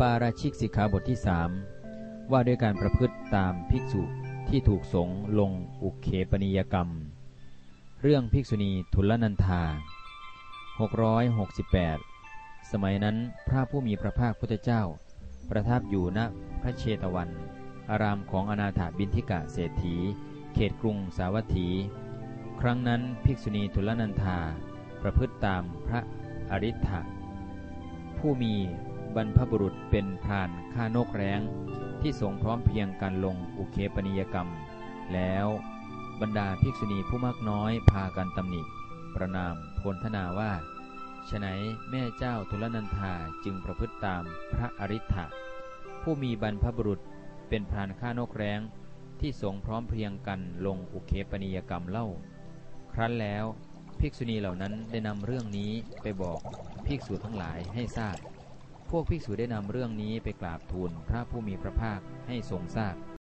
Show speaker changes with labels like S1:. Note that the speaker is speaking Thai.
S1: ปาราชิกสิกขาบทที่สามว่าด้วยการประพฤติตามภิกษุที่ถูกสงฆ์ลงอุเคปนิยกรรม เรื่องภิกษุณีทุลนันธา 668 สมัยนั้นพระผู้มีพระภาคพุทธเจ้า ประทับอยู่ณพระเชตวัน อารามของอนาถาบินทิกะเศรษฐี เขตกรุงสาวัตถี ครั้งนั้นภิกษุณีทุลนันธา ประพฤติตามพระอริ t ะผู้มี บรรพบุรุษเป็นพรานฆ่านกแร้ง ที่สงพร้อมเพียงกันลงอุเคปนิยกรรม แล้วบรรดาภิกษุณีผู้มากน้อยพากันตำหนิ ประนามพลธนาว่าฉไหนแม่เจ้าทุลนันธาจึงประพฤติตามพระอริ t ะผู้มีบรรพบุรุษเป็นพรานฆ่านกแร้ง ที่สงพร้อมเพรียงกันลงอุเคปนิยกรรมเล่า ครั้นแล้ว ภิกษุณีเหล่านั้นได้นำเรื่องนี้ไปบอกภิกษุทั้งหลายให้ทราบ วกภิกษุได้นำเรื่องนี้ไปกราบทูลพระผู้มีพระภาคให้ทรงทราบ